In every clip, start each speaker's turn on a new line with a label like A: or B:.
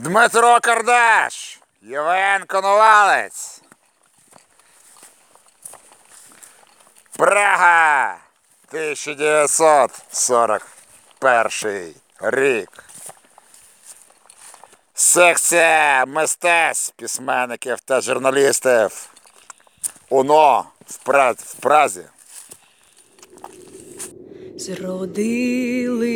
A: Дмитро Кардаш, Євген Коновалець. Прага 1941 рік. Секція мистецтв, письменників та журналістів. УНО в, Пра... в Празі.
B: Зродились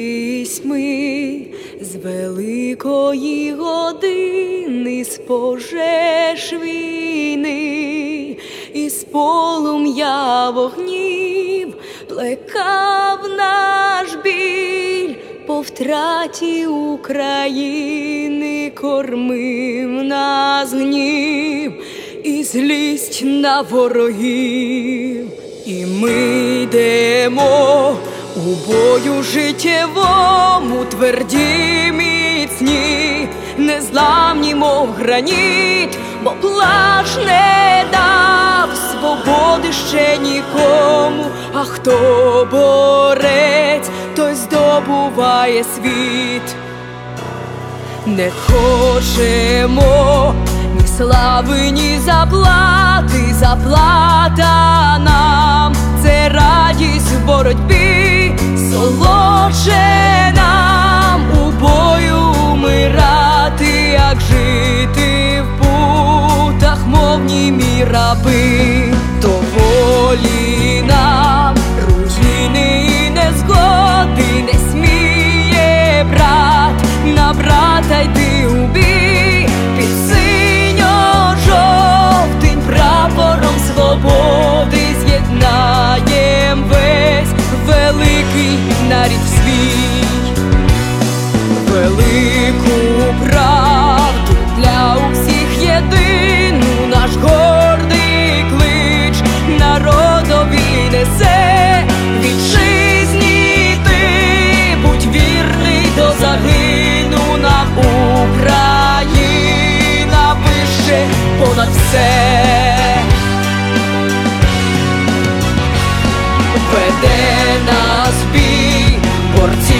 B: ми з великої години, з пожеж війни, і з полум'я вогнів плекав наш біль по втраті України, кормив нас гнів і злість на ворогів. І ми йдемо у бою життєвому, тверді міцні, незламні, мов граніт, бо плач не дав свободи ще нікому. А хто борець, той здобуває світ. Не хочемо ні слави, ні заплати, заплата нам це радість в боротьбі, солодше нам у бою умирати, як жити в путах, мов німі раби, волі нам руїни не згоди, не сміє брат на брата йти великий нарід свій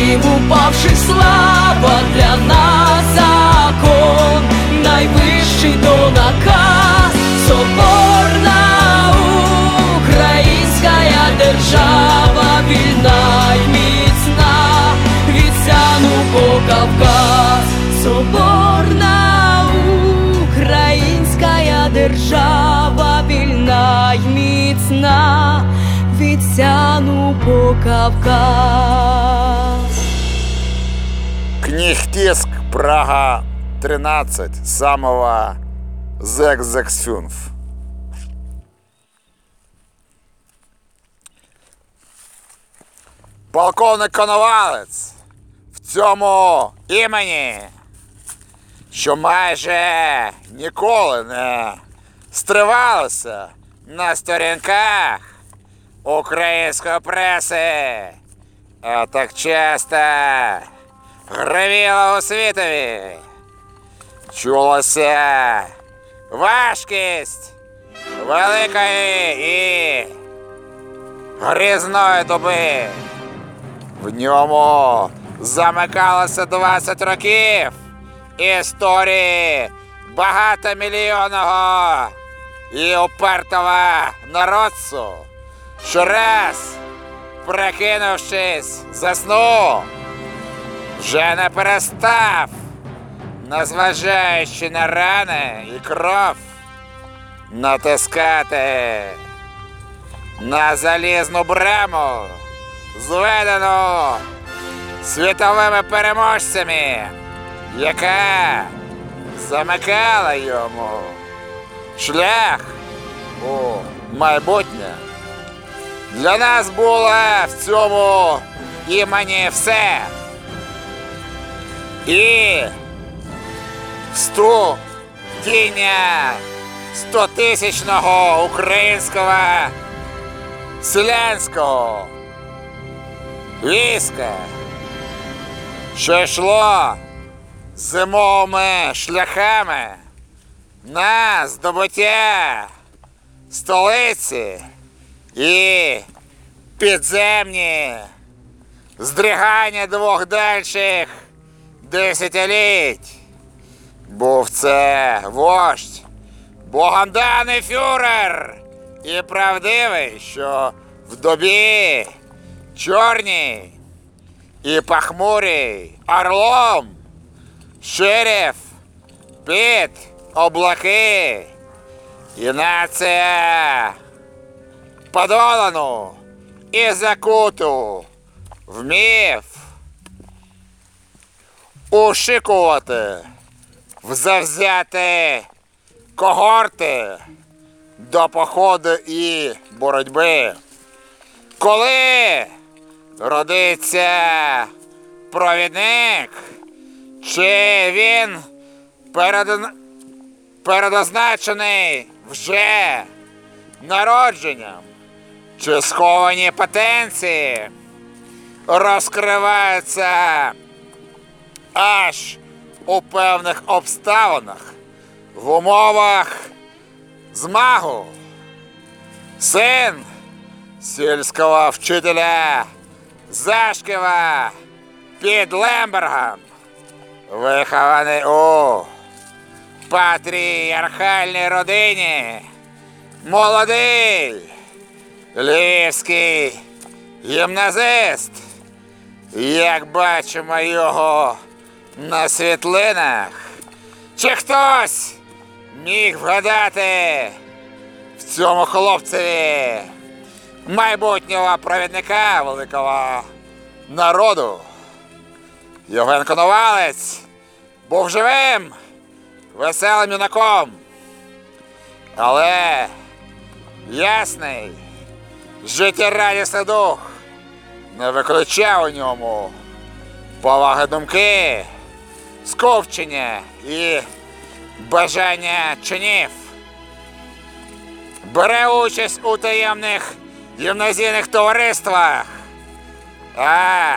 B: борців упавших слава для нас закон, найвищий до наказ, соборна українська держава, вільна й міцна, від сяну по Кавказ, соборна українська держава, вільна й міцна від сяну по Кавказ.
A: Книгтиск Прага 13 самого Зекзексюнф. Полковник Коновалець в цьому імені, що майже ніколи не стривалося на сторінках української преси, а так часто гравіло у світові. Чулося важкість великої і грізної доби. В ньому замикалося 20 років історії багатомільйонного і упертого народцю, що раз, прикинувшись, заснув, вже не перестав, незважаючи на рани і кров, натискати на залізну браму, зведену світовими переможцями, яка замикала йому шлях у майбутнє. Для нас було в цьому імені все. І студіння стотисячного українського селянського війська, що йшло зимовими шляхами на здобуття столиці і підземні здригання двох дальших десятиліть. Був це вождь, богом даний фюрер. І правдивий, що в добі чорній і пахмурій орлом. Ширив під облаки. І нація подолану і закуту вмів ушикувати в завзяти когорти до походу і боротьби. Коли родиться провідник, чи він перед... передозначений вже народженням, чи сховані потенції розкриваються аж у певних обставинах в умовах змагу. Син сільського вчителя Зашківа під Лембергом, вихований у патріархальній родині, молодий львівський гімназист, як бачимо його на світлинах, чи хтось міг вгадати в цьому хлопцеві майбутнього провідника великого народу. Євген Коновалець був живим, веселим юнаком, але ясний, життєрадісний дух не виключав у ньому поваги думки, скупчення і бажання чинів. Бере участь у таємних гімназійних товариствах, а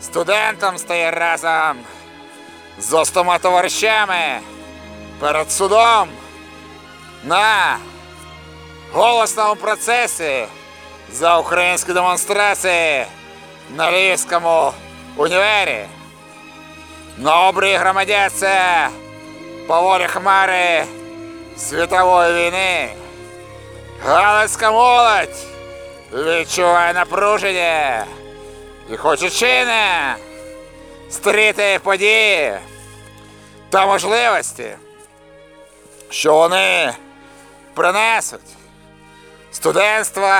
A: студентом стає разом з остома товаришами перед судом на голосному процесі за українські демонстрації на Львівському універі. На обрії громадяться по волі хмари світової війни. Галицька молодь відчуває напруження і хоче чине стріти події та можливості, що вони принесуть студентство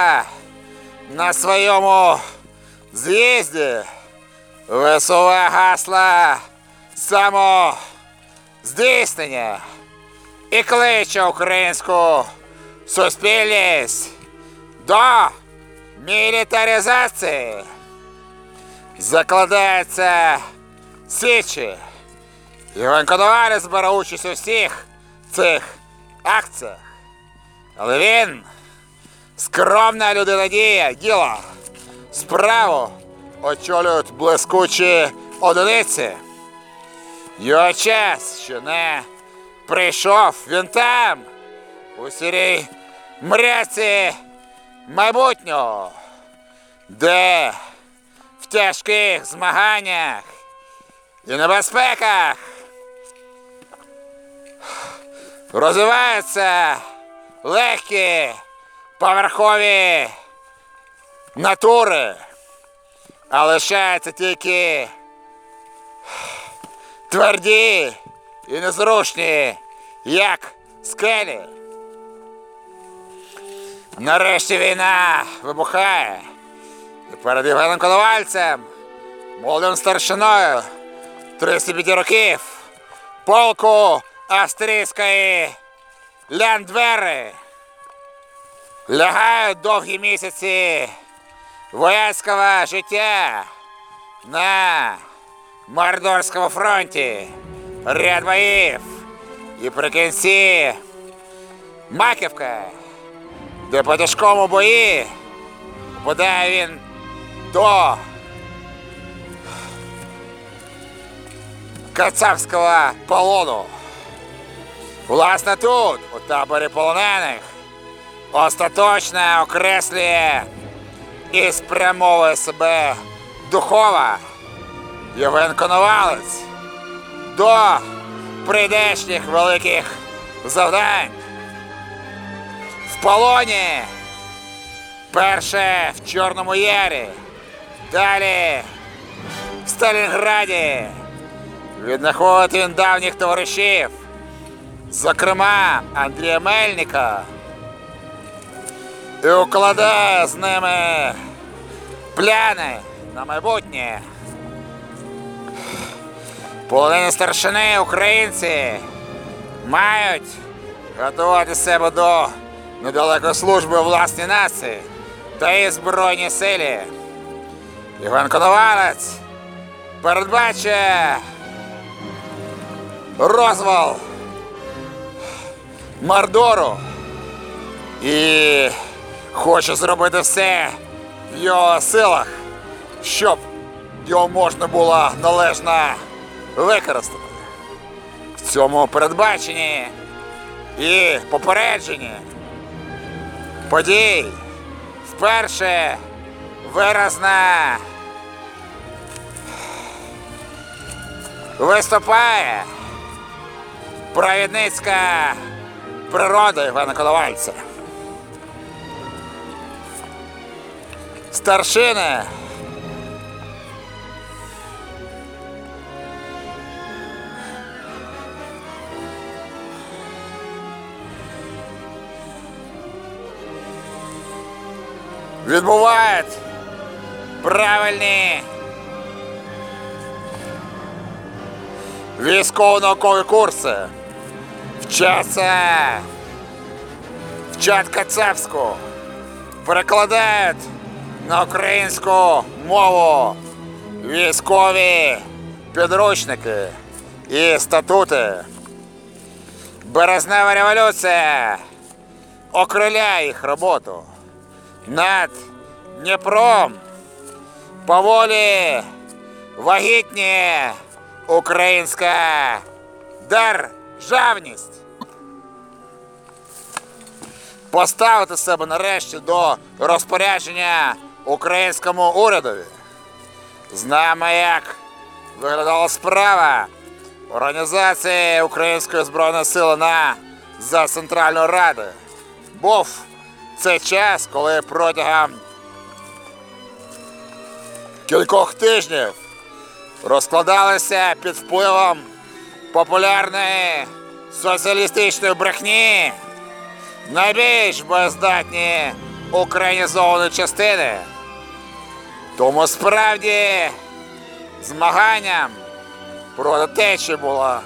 A: на своєму з'їзді. Висуває гасла самоздійснення і кличе українську суспільність до мілітаризації. Закладається січі. Іван Коновалець бере участь у всіх цих акціях. Але він скромна людина дія, діла. Справу очолюють блискучі одиниці. Його час ще не прийшов. Він там, у сірій мряці майбутнього, де в тяжких змаганнях і небезпеках розвиваються легкі поверхові натури, а лишаються тільки тверді і незручні, як скелі. Нарешті війна вибухає. І перед Євгеном Коновальцем, молодим старшиною 35 років, полку австрійської Ляндвери. Лягають довгі місяці вояцького життя на Мордорському фронті. Ряд боїв. І при кінці Маківка, де по тяжкому бої попадає він до кацапського полону. Власне тут, у таборі полонених, остаточно окреслює і спрямовує себе духова Євген Коновалець до прийдешніх великих завдань. В полоні. Перше в Чорному Ярі. Далі в Сталінграді. Віднаходить він давніх товаришів. Зокрема, Андрія Мельника. І укладає з ними пляни на майбутнє. Половина старшини українці мають готувати себе до недалекої служби власній нації та і збройній силі. Іван Коновалець передбачує розвал Мордору і хоче зробити все в його силах, щоб його можна було належно використати. В цьому передбаченні і попередженні подій вперше виразно виступає провідницька природа Івана Коновальця. Старшини відбувають правильні. Військово-наукові курси. Вчаться. Вчать кацапську, перекладають на українську мову військові підручники і статути. Березнева революція окриляє їх роботу над Дніпром поволі вагітніє українська державність. Поставити себе нарешті до розпорядження українському урядові. Знаємо, як виглядала справа організації Української збройної сили на за Центральної Ради. Був це час, коли протягом кількох тижнів розкладалися під впливом популярної соціалістичної брехні найбільш бездатні українізовані частини. Тому справді змаганням проти течі було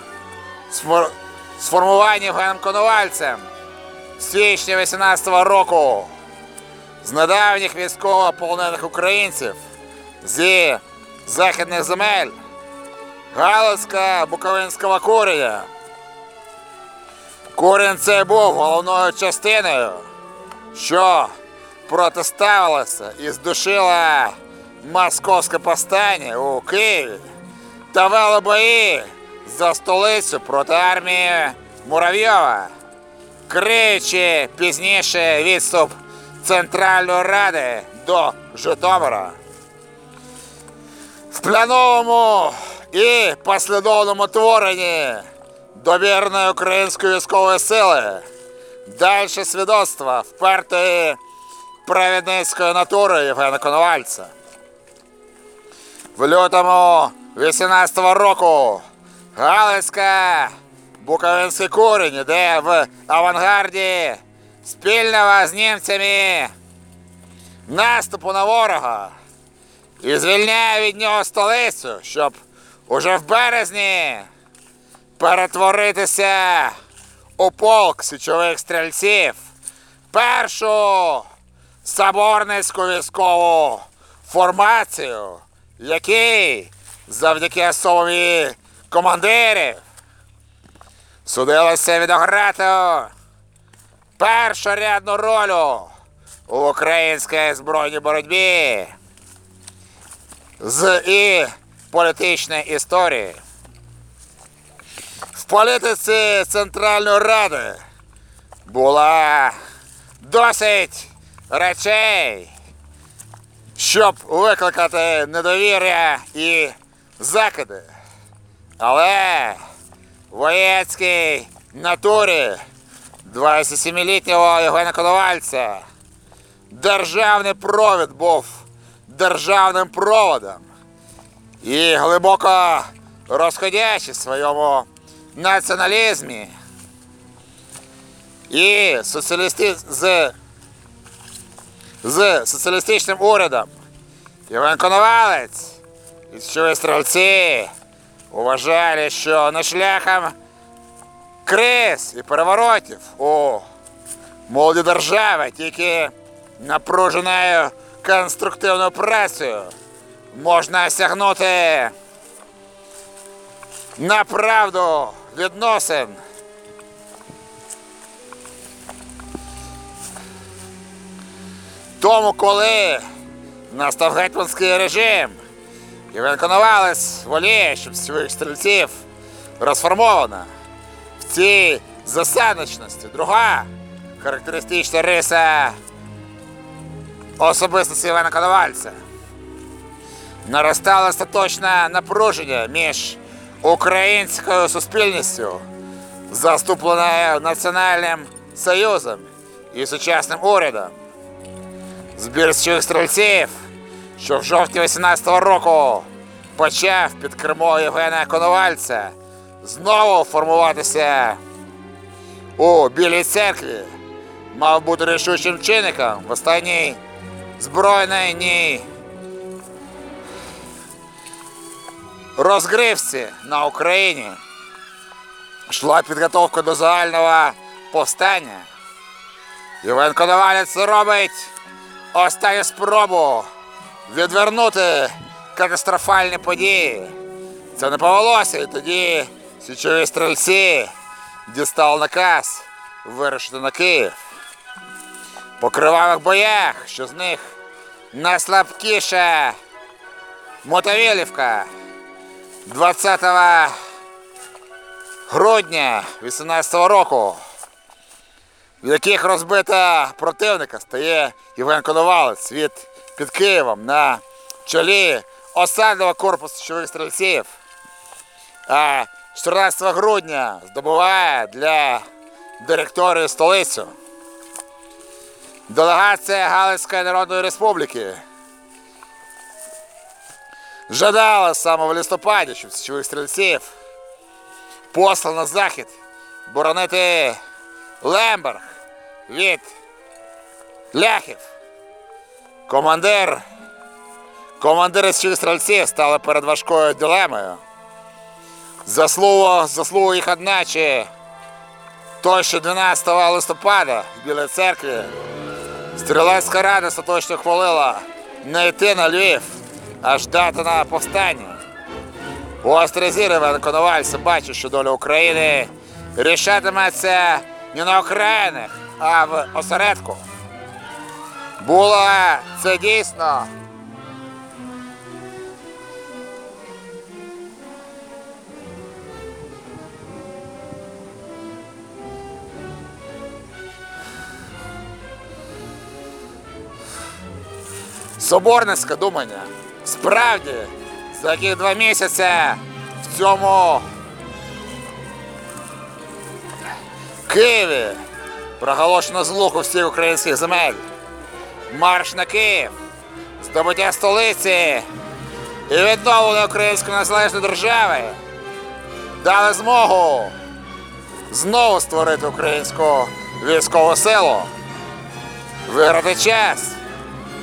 A: сформування Євгеном Коновальцем січня 18-го року з недавніх військово-полонених українців зі західних земель Галицька Буковинського курення. Курінь цей був головною частиною, що протиставилася і здушила московське повстання у Києві та вела бої за столицю проти армії Муравйова, криючи пізніше відступ Центральної Ради до Житомира. В пляновому і послідовному творенні довірної української військової сили далі свідоцтва впертої провідницької натури Євгена Коновальця. В лютому 18-го року Галицька Буковинський курень іде в авангарді спільного з німцями. Наступу на ворога. І звільняє від нього столицю, щоб уже в березні перетворитися у полк січових стрільців, першу соборницьку військову формацію, який завдяки особові командирів судилося відограти першорядну роль у українській збройній боротьбі з і політичної історії. В політиці Центральної Ради була досить речей, щоб викликати недовір'я і закиди. Але воєцькій натурі 27-літнього Євгена Коновальця. Державний провід був державним проводом і глибоко розходячий в своєму націоналізмі і соціалісти... з... з соціалістичним урядом. Іван Коновалець і що стрільці вважали, що не шляхом криз і переворотів у молоді держави тільки напруженою конструктивною працею можна осягнути на правду відносин. Тому, коли настав гетьманський режим, Іван Коновалець воліє, щоб своїх стрільців розформована в цій засадничності. Друга характеристична риса особистості Івана Коновальця. Наростало остаточне напруження між українською суспільністю, заступленою Національним Союзом і сучасним урядом. Збір стрільців, що в жовтні 18-го року почав під кермою Євгена Коновальця знову формуватися у Білій церкві, мав бути рішучим чинником в останній збройній ні розгривці на Україні. Йшла підготовка до загального повстання. Євген Коновалець робить останню спробу відвернути катастрофальні події. Це не повелося, і тоді січові стрільці дістав наказ вирушити на Київ. По кривавих боях, що з них найслабкіша Мотовілівка 20 грудня 18 року в яких розбита противника стає Євген Коновалець від під Києвом на чолі осадного корпусу січових стрільців. А 14 грудня здобуває для директорії столицю. Делегація Галицької Народної Республіки жадала саме в листопаді, щоб січових стрільців послав на захід боронити Лемберг від ляхів. Командир. Командири січових стрільців стали перед важкою дилемою. Заслуга, заслуга їх одначе той, що 12 листопада в Білій церкві Стрілецька рада остаточно хвалила не йти на Львів, а ждати на повстання. Гострий зір Іван Коновальця бачить, що доля України рішатиметься не на окраїнах, а в осередку. Було це дійсно. Соборницьке думання. Справді, за яких два місяці в цьому Києві проголошено злуку всіх українських земель. Марш на Київ, здобуття столиці! І відновлення Української незалежної держави! Дали змогу знову створити українську військову силу, виграти час,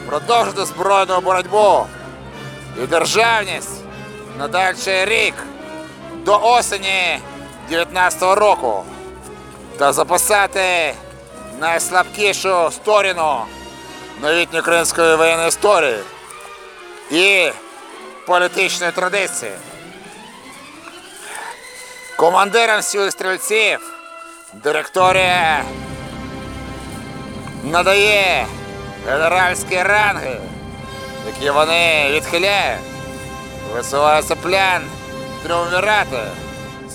A: продовжити збройну боротьбу! І державність на дальший рік! До осені 19-го року! Та записати найслабкішу сторіну новітньої української воєнної історії і політичної традиції. Командирам сил стрільців директорія надає генеральські ранги, які вони відхиляють. Висувається план Тріумвірати,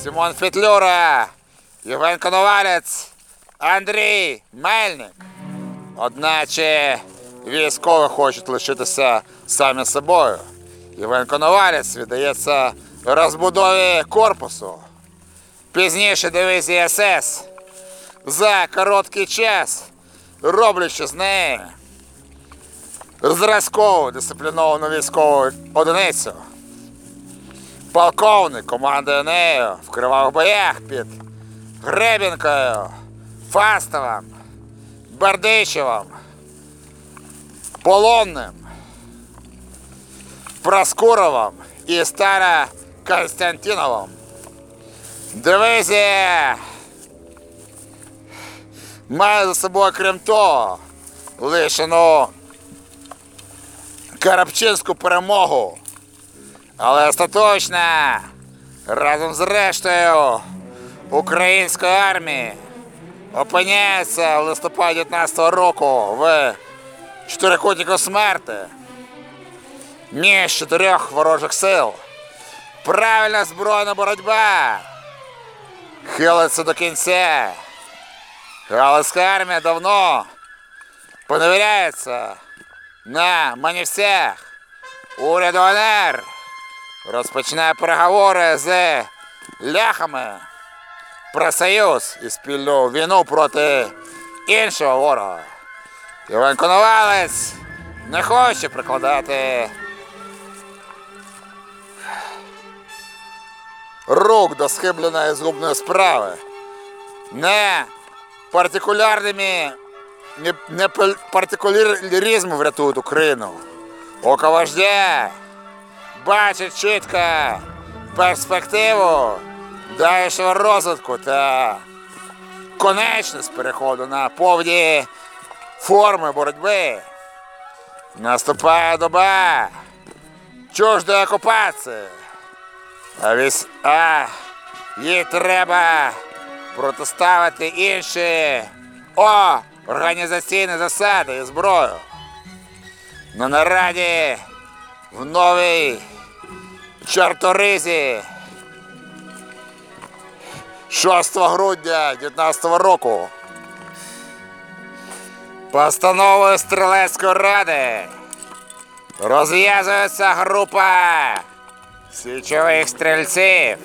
A: Симон Фетлюра, Євген Коновалець, Андрій Мельник. Одначе військові хочуть лишитися самі собою. Євген Коновалець віддається розбудові корпусу. Пізніше дивізія СС за короткий час, роблячи з неї зразкову дисципліновану військову одиницю. Полковник командує нею в кривавих боях під Гребінкою, Фастовим, Бердичевим, Полонним, Проскуровим і Стара Константиновим. Дивизія має за собою, крім того, лишену Карабчинську перемогу. Але остаточно разом з рештою української армії опиняється в листопаді 19 року в чотирикутнику смерти між чотирьох ворожих сил. Правильна збройна боротьба хилиться до кінця. Галицька армія давно поневіряється на манівцях. Уряд ОНР розпочинає переговори з ляхами Про союз і спільну війну проти іншого ворога. Іван Коновалець не хоче прикладати рук до схибленої згубної справи. Не партикулярними не, партикуляризм врятують Україну. Око вождя бачить чітко перспективу дальшого розвитку та конечність переходу на повні форми боротьби. Наступає доба чуждої окупації. А, вісь... а їй треба протиставити інші о, організаційні засади і зброю. На нараді в новій Чарторизі 6 грудня 19 року постановою Стрілецької ради розв'язується група січових стрільців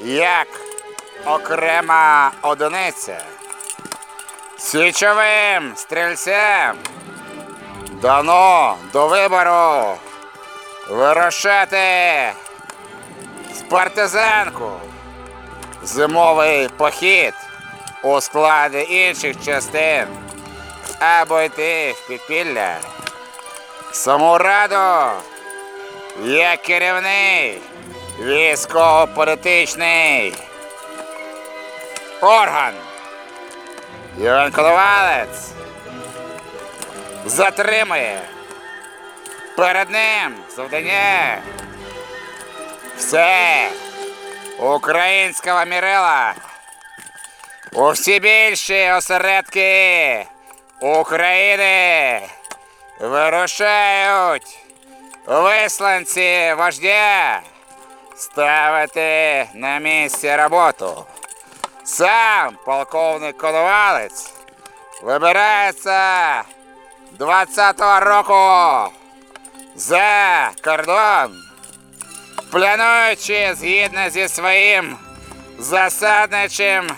A: як окрема одиниця. Січовим стрільцям дано до вибору вирушати партизанку зимовий похід у складі інших частин або йти в підпілля. Саму раду як керівний військово-політичний орган. Іван Коновалець затримує перед ним завдання. Все українського мірила. У всі більші осередки України вирушають висланці вождя ставити на місці роботу. Сам полковник Коновалець вибирається 20-го року за кордон, плануючи згідно зі своїм засадничим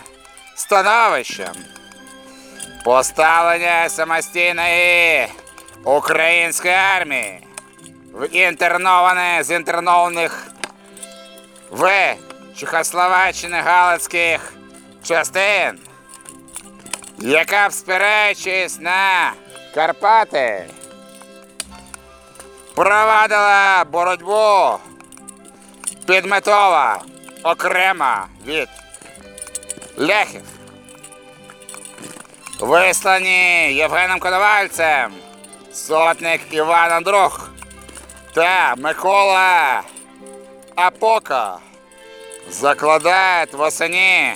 A: становищем поставлення самостійної української армії в інтерноване з інтернованих в Чехословаччини Галицьких частин, яка б спираючись на Карпати, провадила боротьбу підметова. Окрема. Від. Ляхів. Вислані Євгеном Коновальцем, сотник Іван Андрух та Микола Апока. Закладають восені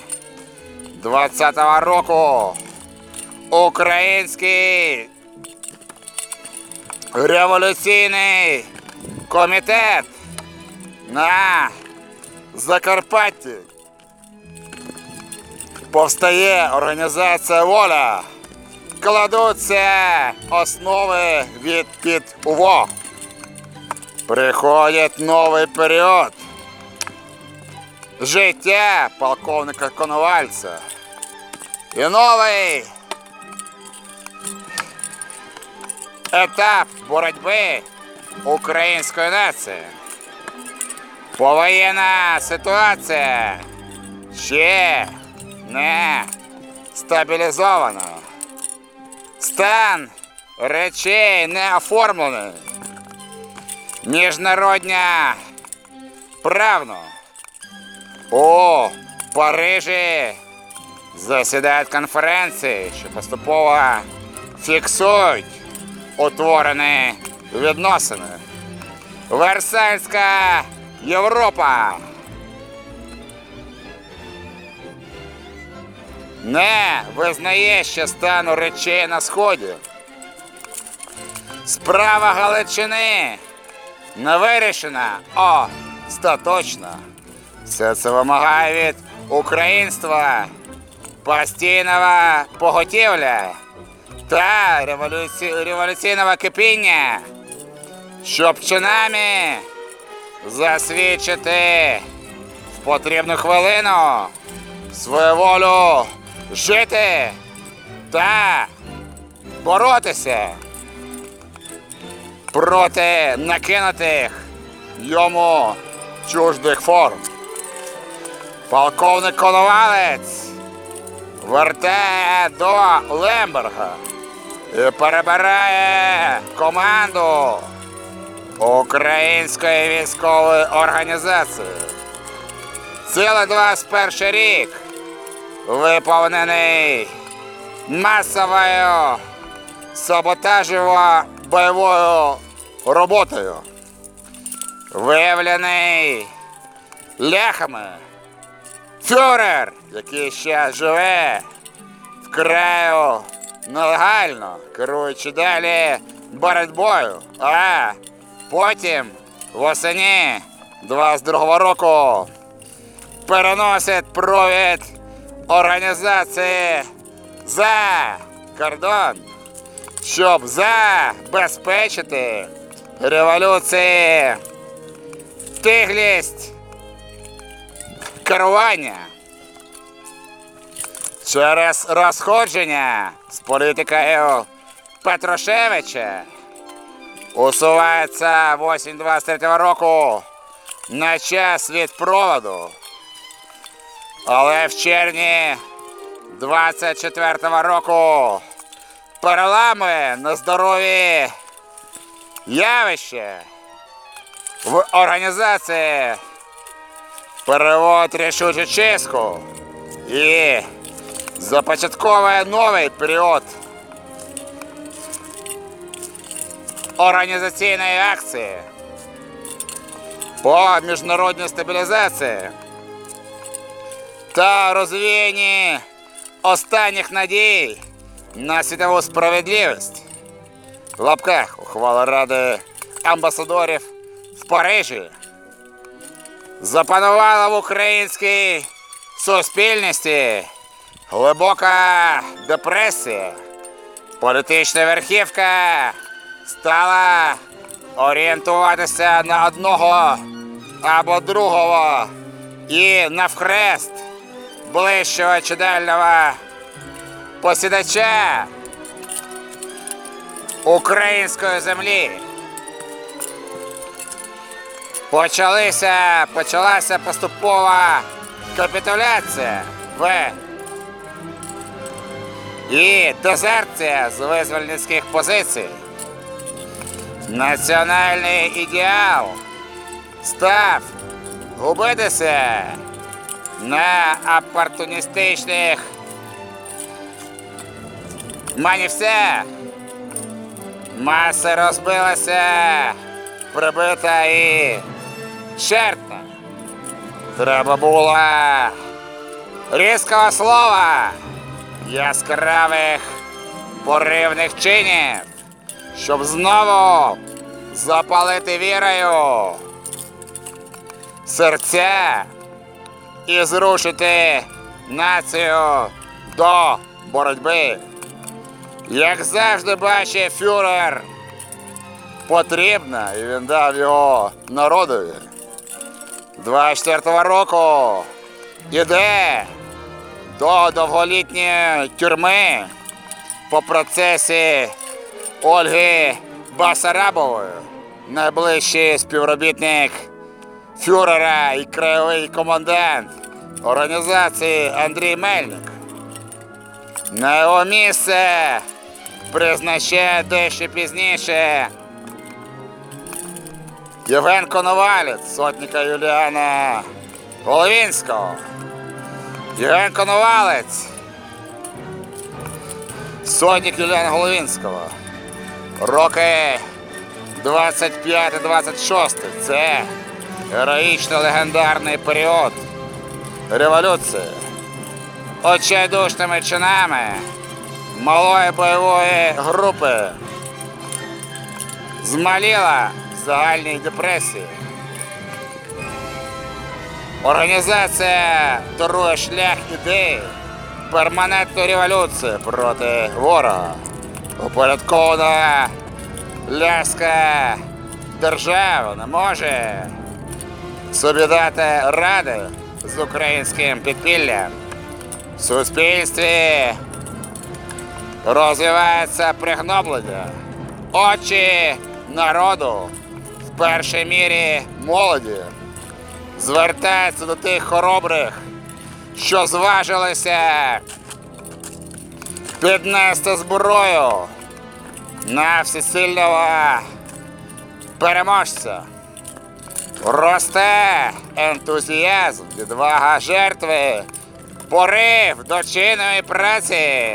A: 20-го року. Український революційний комітет на Закарпатті. Повстає організація воля. Кладуться основи від під УВО. Приходить новий період. життя полковника Коновальця. І новий етап боротьби української нації. Повоєнна ситуація ще не стабілізована. Стан речей не оформлений. Міжнародня правно. У Парижі засідають конференції, що поступово фіксують утворені відносини. Версальська Європа. Не визнає ще стану речей на сході. Справа Галичини не вирішена, остаточно. Все це вимагає від українства постійного поготівля та революці... революційного кипіння, щоб чинами засвідчити в потрібну хвилину свою волю жити та боротися проти накинутих йому чуждих форм. Полковник Коновалець вертає до Лемберга і перебирає команду Української військової організації. Цілий 21 рік виповнений масовою саботажево бойовою роботою. Виявлений ляхами. Фюрер, який ще живе в краю нелегально, керуючи далі боротьбою, а потім восені 22 року переносить провід організації за кордон, щоб забезпечити революції тиглість керування. Через розходження з політикою Петрушевича усувається осінь 23 року на час від проводу. Але в червні 24-го року переламує на здоров'ї явище в організації перевод рішучу чистку і започатковує новий період організаційної акції по міжнародній стабілізації та розвіянні останніх надій на світову справедливість. В лапках ухвала Ради амбасадорів в Парижі запанувала в українській суспільності глибока депресія. Політична верхівка стала орієнтуватися на одного або другого і навхрест ближчого чи дальнього посідача української землі. Почалися, почалася поступова капітуляція в і дезерція з визвольницьких позицій. Національний ідеал. Став. Губитися. На опортуністичних манівцях. Маса розбилася, прибита і черпна. Треба було різкого слова, яскравих поривних чинів, щоб знову запалити вірою серця і зрушити націю до боротьби. Як завжди бачить фюрер, потрібно, і він дав його народові. 24 року іде до довголітньої тюрми по процесі Ольги Басарабової, найближчий співробітник фюрера і краєвий комендант організації Андрій Мельник. На його місце призначає дещо пізніше Євген Коновалець, сотника Юліана Головінського. Євген Коновалець. Сотник Юліана Головінського. Роки 25-26. Це героїчно легендарний період революції. Очайдушними чинами малої бойової групи змаліла в загальній депресії. Організація торує шлях ідеї перманентної революції проти ворога. Упорядкована ляська держава не може собі дати ради з українським підпіллям. В суспільстві розвивається пригноблення. Очі народу в першій мірі молоді звертаються до тих хоробрих, що зважилися піднести зброю на всесильного переможця. Росте ентузіазм, відвага жертви, порив до чинної праці.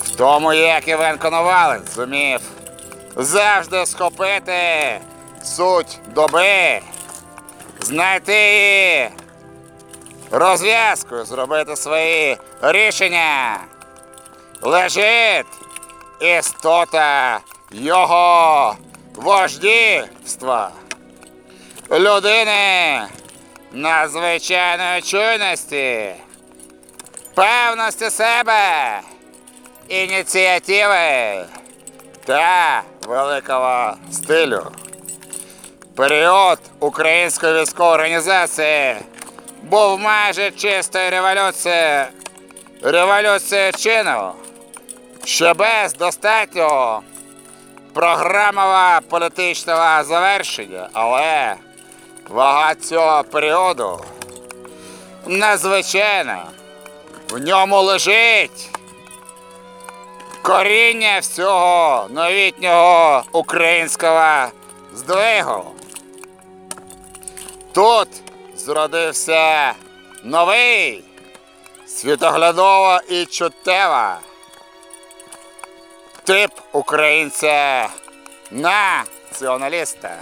A: В тому, як Іван Коновалець зумів завжди схопити суть доби, знайти її розв'язкою, зробити свої рішення. Лежить. Істота його вождівства. Людини надзвичайної чуйності, певності себе, ініціативи та великого стилю. Період української військової організації був майже чистою революцією, революцією чину, що без достатнього програмового політичного завершення, але вага цього періоду надзвичайна. В ньому лежить коріння всього новітнього українського здвигу. Тут зродився новий світоглядово і чуттєво тип українця націоналіста.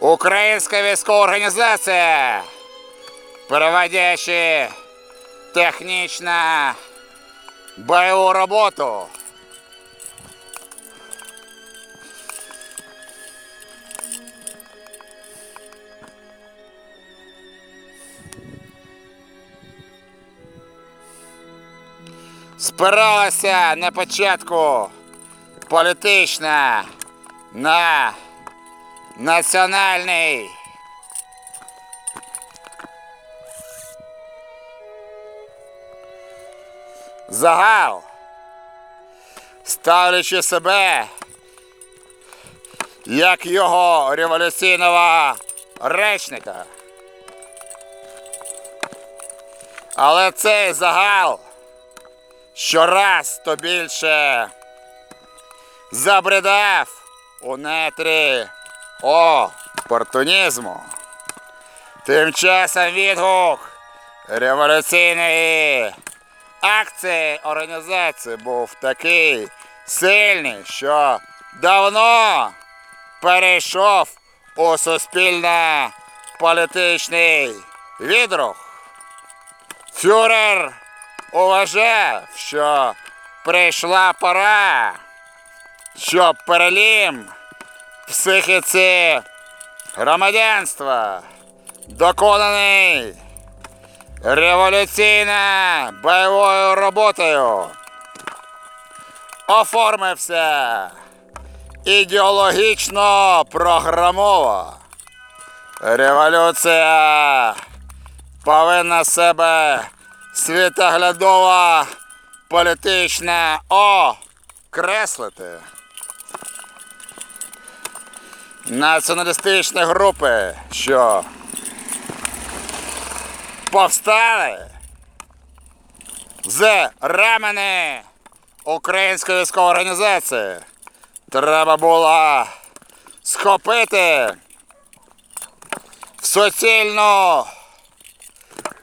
A: Українська військова організація, проводячи технічно бойову роботу. Спиралася на початку. Політична. На. Національний. Загал, ставлячи себе як його революційного речника. Але цей загал щораз то більше забридав у нетрі опортунізму. Тим часом відгук революційної акції організації був такий сильний, що давно перейшов у суспільно-політичний відрух. Фюрер уважав, що прийшла пора, щоб перелім психіці громадянства доконаний революційно бойовою роботою оформився ідеологічно програмова. Революція повинна себе світоглядова політична окреслити. Націоналістичні групи, що повстали з ремени Української військової організації. Треба було схопити в суцільну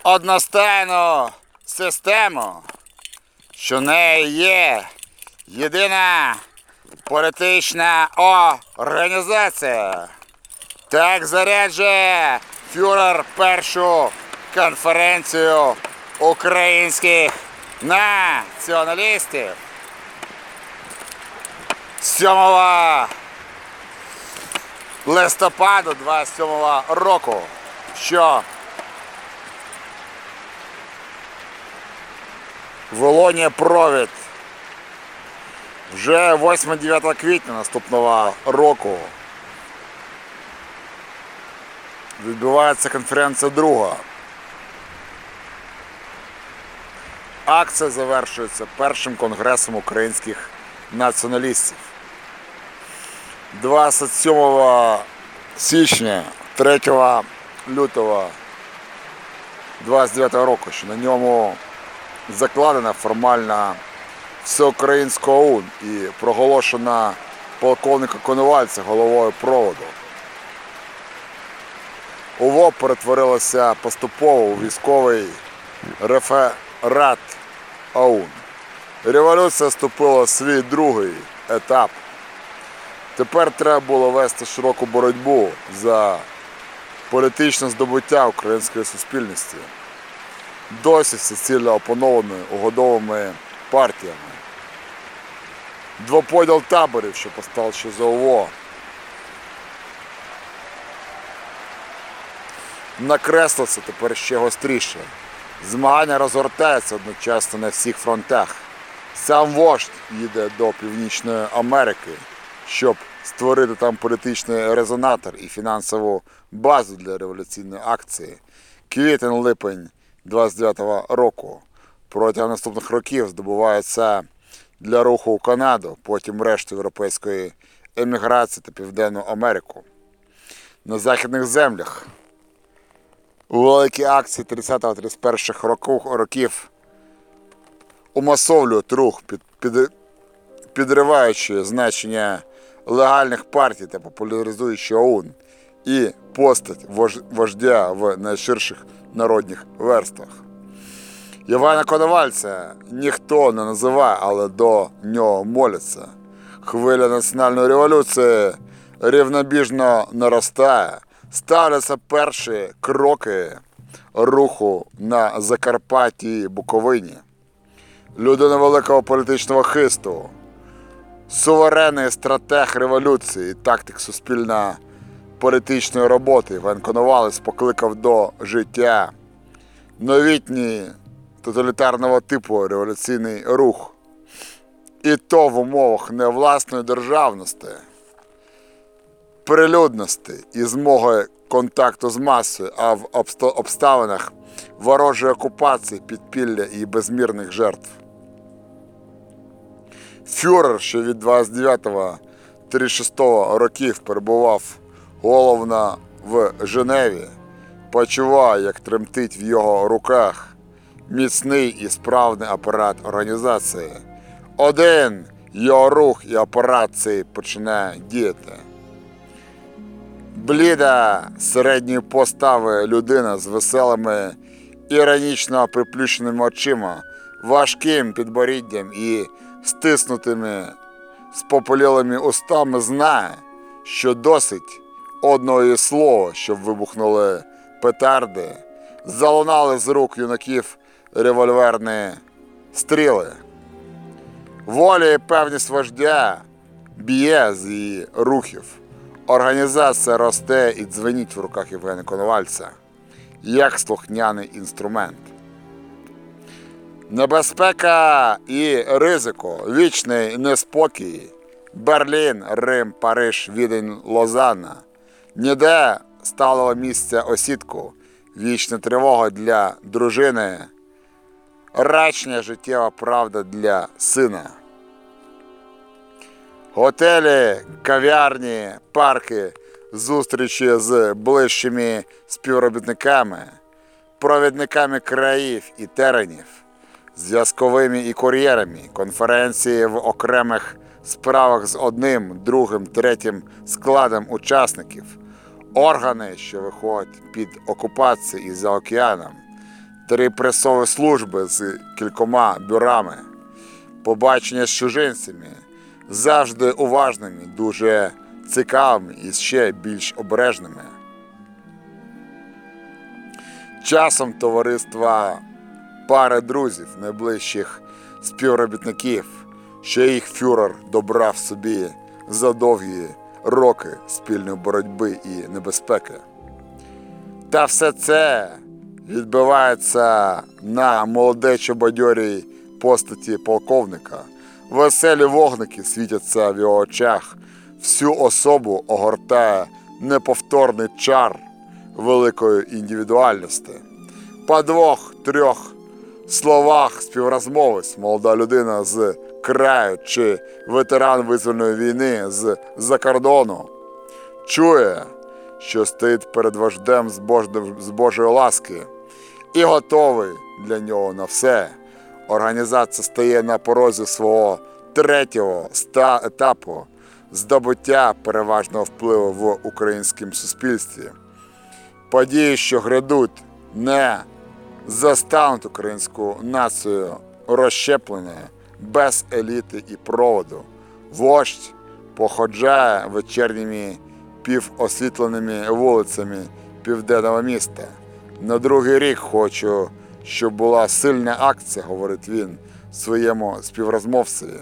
A: одностайну систему, що в неї є єдина політична організація. Так заряджує фюрер першу конференцію українських націоналістів. 7 листопаду 27 року, що Волоня провід вже 8-9 квітня наступного року відбувається конференція друга. Акція завершується першим конгресом українських націоналістів. 27 січня, 3 лютого 29 року, що на ньому закладена формальна всеукраїнська ОУН і проголошена полковника Коновальця головою проводу. УВО перетворилося поступово у військовий реферат ОУН. Революція вступила в свій другий етап. Тепер треба було вести широку боротьбу за політичне здобуття української суспільності. Досі всецільно опанованою угодовими партіями. Двоподіл таборів, що постав ще за ОВО. Накреслився тепер ще гостріше. Змагання розгортаються одночасно на всіх фронтах. Сам вождь їде до Північної Америки, щоб створити там політичний резонатор і фінансову базу для революційної акції. Квітень-липень 29-го року. Протягом наступних років здобувається для руху у Канаду, потім решту європейської еміграції та Південну Америку. На західних землях у великій акції 30-31 років, років умасовлюють рух, під, під, підриваючи значення легальних партій та популяризуючи ОУН і постать вож- вождя в найширших народних верствах. Івана Коновальця ніхто не називає, але до нього моляться. Хвиля національної революції рівнобіжно наростає. Ставляться перші кроки руху на Закарпатті і Буковині. Людина великого політичного хисту, суверенний стратег революції, тактик суспільно політичної роботи Іван Коновалець покликав до життя новітній тоталітарного типу революційний рух. І то в умовах не власної державності, прилюдності і змоги контакту з масою, а в обставинах ворожої окупації, підпілля і безмірних жертв. Фюрер, що від 29-36 років перебував головно в Женеві, почуває, як тремтить в його руках міцний і справний апарат організації. Один його рух і апарат цей починає діяти. Бліда середньої постави людина з веселими іронічно приплющеними очима, важким підборіддям і стиснутими спопалілими устами знає, що досить одного слова, щоб вибухнули петарди, залунали з рук юнаків револьверні стріли. Воля і певність вождя б'є з її рухів. Організація росте і дзвенить в руках Євгена Коновальця, як слухняний інструмент. Небезпека і ризико, вічний неспокій Берлін, Рим, Париж, Відень, Лозанна. Ніде сталого місця осідку, вічна тривога для дружини, рачня життєва правда для сина. Готелі, кав'ярні, парки, зустрічі з ближчими співробітниками, провідниками країв і теренів, зв'язковими і кур'єрами, конференції в окремих справах з одним, другим, третім складом учасників, органи, що виходять під окупацію і за океаном, три пресові служби з кількома бюрами, побачення з чужинцями, завжди уважними, дуже цікавими і ще більш обережними. Часом товариства пари друзів, найближчих співробітників, що їх фюрер добрав собі за довгі роки спільної боротьби і небезпеки. Та все це відбивається на молодечо бадьорій постаті полковника. Веселі вогники світяться в його очах. Всю особу огортає неповторний чар великої індивідуальності. По двох-трьох словах співрозмовець, молода людина з краю чи ветеран визвольної війни з за кордону, чує, що стоїть перед вождем з, Божої, з Божої ласки і готовий для нього на все. Організація стає на порозі свого третього етапу здобуття переважного впливу в українському суспільстві. Події, що грядуть, не застануть українську націю розщепленою без еліти і проводу. Вождь походжає вечірніми півосвітленими вулицями південного міста. На другий рік хочу, щоб була сильна акція, говорить він своєму співрозмовцеві.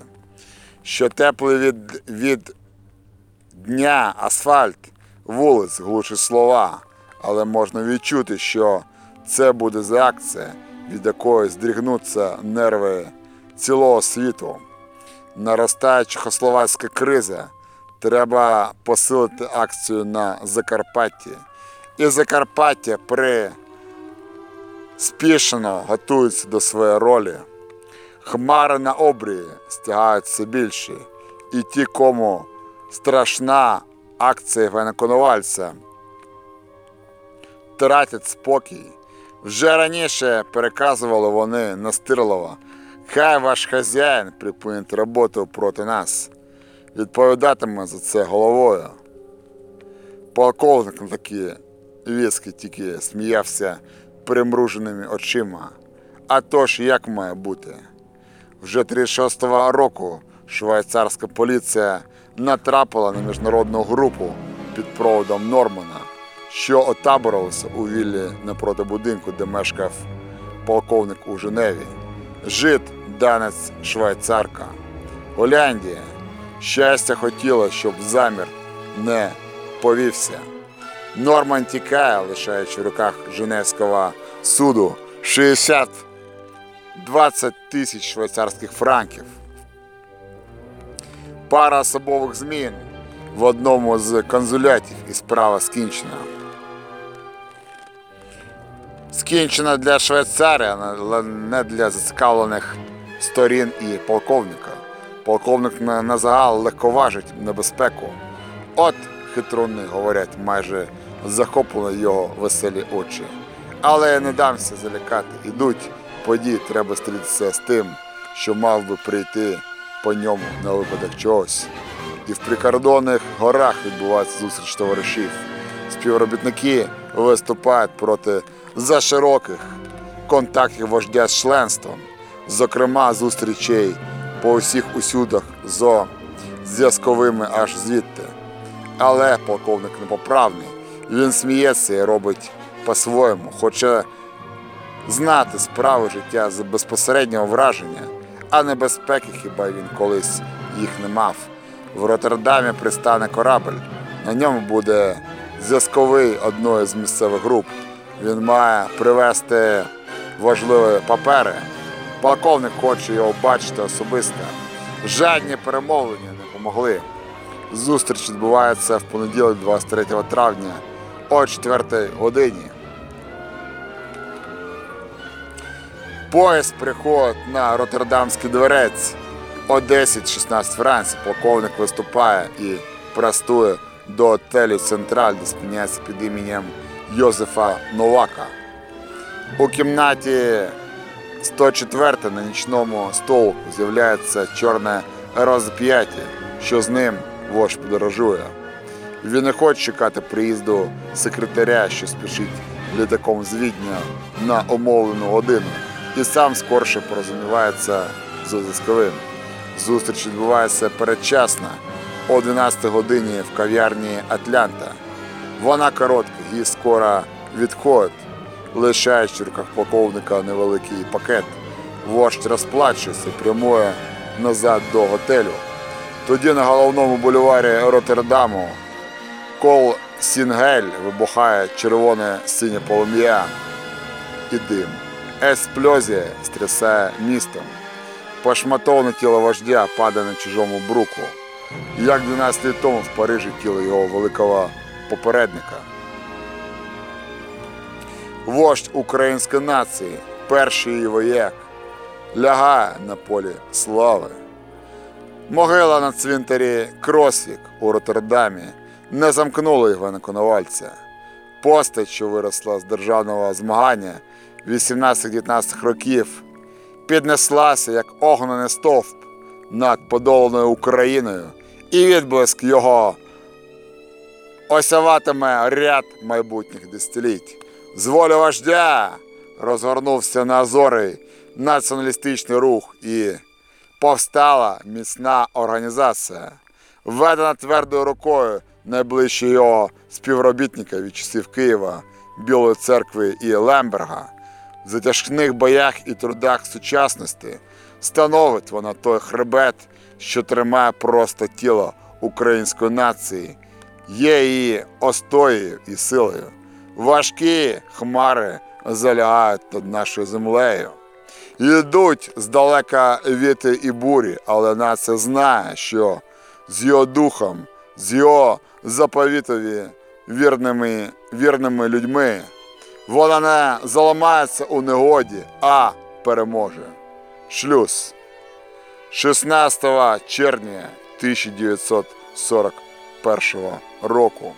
A: Що теплий від, від дня асфальт вулиць глушить слова, але можна відчути, що це буде за акція, від якої здрігнуться нерви цілого світу. Наростає чехословацька криза. Треба посилити акцію на Закарпатті. І Закарпаття при спішно готується до своєї ролі. Хмари на обрії стягаються більше, і ті, кому страшна акція воєнконувальця, тратять спокій. Вже раніше переказували вони настирливо, хай ваш хазяїн припинить роботу проти нас, відповідатиме за це головою. Полковник на такі віски тільки сміявся примруженими очима. А то ж як має бути? Вже 36-го року швейцарська поліція натрапила на міжнародну групу під проводом Нормана, що отаборилися у віллі напроти будинку, де мешкав полковник у Женеві. Жид, данець, швейцарка. Голландія. Щастя хотіло, щоб замір не повівся. Норман тікає, лишаючи в руках Женевського суду 60 20 тисяч швейцарських франків. Пара особових змін в одному з консулятів і справа скінчена. Скінчена для Швейцарії, але не для зацікавлених сторін і полковника. Полковник на, на загал легковажить небезпеку. От хитруни, говорять, майже захоплені його веселі очі. Але я не дамся залякати. Ідуть події, треба стрітися з тим, що мав би прийти по ньому на випадок чогось. І в прикордонних горах відбувається зустріч товаришів. Співробітники виступають проти зашироких контактів вождя з членством, зокрема зустрічей по усіх усюдах зо зв'язковими аж звідти. Але полковник непоправний. Він сміється і робить по-своєму, хоче знати справи життя з безпосереднього враження, а небезпеки хіба він колись їх не мав. В Роттердамі пристане корабль. На ньому буде зв'язковий одної з місцевих груп. Він має привезти важливі папери. Полковник хоче його бачити особисто. Жадні перемовлення не допомогли. Зустріч відбувається в понеділок 23 травня о 4 годині. Поїзд приходить на Роттердамський дворець о 10-16 Франції. Полковник виступає і простує до отелю Централь, де спиняється під іменем Йозефа Новака. У кімнаті 104 на нічному столку з'являється чорне розп'яття, що з ним вождь подорожує. Він не хоче чекати приїзду секретаря, що спішить літаком з Відня на умовлену годину, і сам скорше порозумівається з зв'язковим. Зустріч відбувається передчасно о 12 годині в кав'ярні Атланта. Вона коротка і скоро відходить, лишаючи в руках полковника невеликий пакет. Вождь розплачується і прямує назад до готелю. Тоді на головному бульварі Роттердаму кол Сінгель вибухає червоне синє полум'я і дим. Експлозія стрясає містом. Пошматоване тіло вождя падає на чужому бруку. Як 12 літ тому в Парижі тіло його великого попередника. Вождь української нації, перший її вояк, лягає на полі слави. Могила на цвинтарі Кросвік у Роттердамі не замкнула його на коновальця. Постать, що виросла з державного змагання 18-19 років, піднеслася як огнений стовп над подоленою Україною, і відблиск його осяватиме ряд майбутніх десятиліть. З волі вождя розгорнувся на Азори націоналістичний рух і повстала міцна організація, введена твердою рукою найближчого його співробітника від часів Києва, Білої церкви і Лемберга. В затяжних боях і трудах сучасності становить вона той хребет, що тримає просто тіло української нації, є її остоєю і силою. Важкі хмари залягають над нашою землею. Йдуть здалека віти і бурі, але нація знає, що з його духом, з його заповітові вірними, вірними людьми вона не заламається у негоді, а переможе. Шлюз 16 червня 1941 року.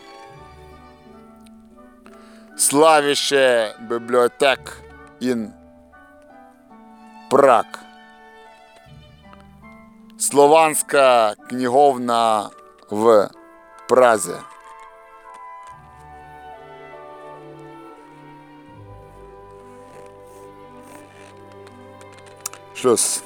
A: Славіще бібліотек ін Праг. Слованська книговна в Празі. Шлюз.